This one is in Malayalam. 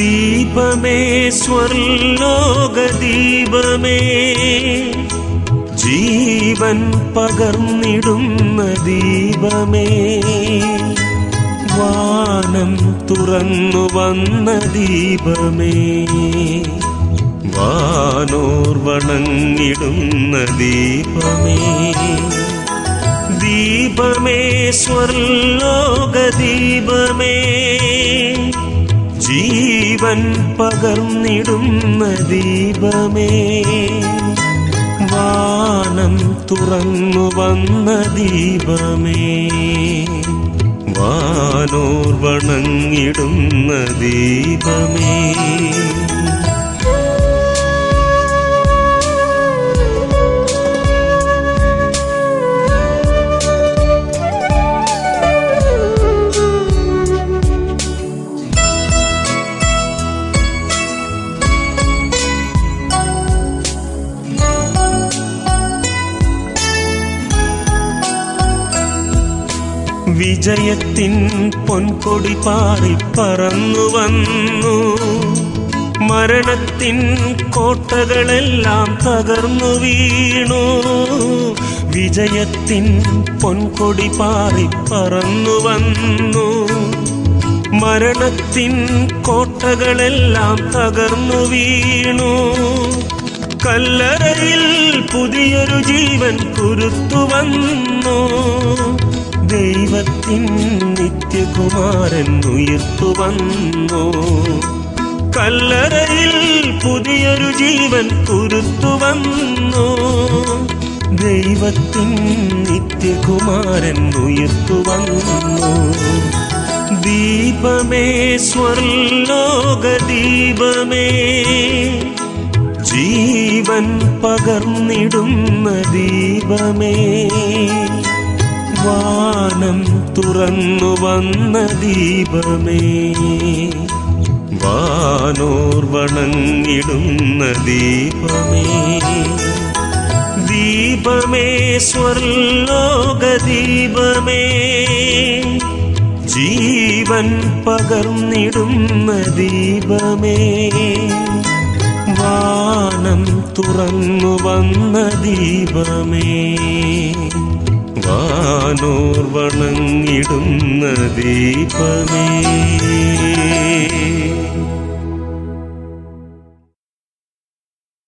ദീപമേ സ്വർലോക ദീപമേ ജീവൻ പകർന്നിടുന്ന ദീപമേ. വാനം തുറന്നു വന്ന ദീപമേ. വാനോർ വണങ്ങിടുന്ന ദീപമേ. ദീപമേ സ്വർലോക ദീപമേ ജീവൻ പകർന്നിടുന്ന ദീപമേ. വാനം തുറന്നു വന്ന ദീപമേ. വാനോർ വണങ്ങിടുന്ന ദീപമേ. വിജയത്തിൻ പൊൻകൊടി പാറി പറന്നു വന്നു. മരണത്തിൻ കോട്ടകളെല്ലാം തകർന്നു വീണു. വിജയത്തിൻ പൊൻകൊടി പാറി പറന്നു വന്നു. മരണത്തിൻ കോട്ടകളെല്ലാം തകർന്നു വീണു. കല്ലറയിൽ പുതിയൊരു ജീവൻ കുരുത്തു വന്നു. ദൈവത്തിൻ നിത്യകുമാരൻ ഉയർത്തു വന്നു. കല്ലറയിൽ പുതിയൊരു ജീവൻ കുരുത്തു വന്നു. ദൈവത്തിൻ നിത്യകുമാരൻ ഉയർത്തു വന്നു. ദീപമേ സ്വർലോക ദീപമേ ജീവൻ പകർന്നിടുന്ന ദീപമേ. വാനം തുറന്നു വന്ന ദീപമേ. വാനോർ വണങ്ങിടുന്ന ദീപമേ. ദീപമേ സ്വർലോക ദീപമേ ജീവൻ പകർന്നിടുന്ന ദീപമേ. വാനം തുറന്നു വന്ന ദീപമേ. വാനോർ വണങ്ങിടുന്ന ദീപമേ.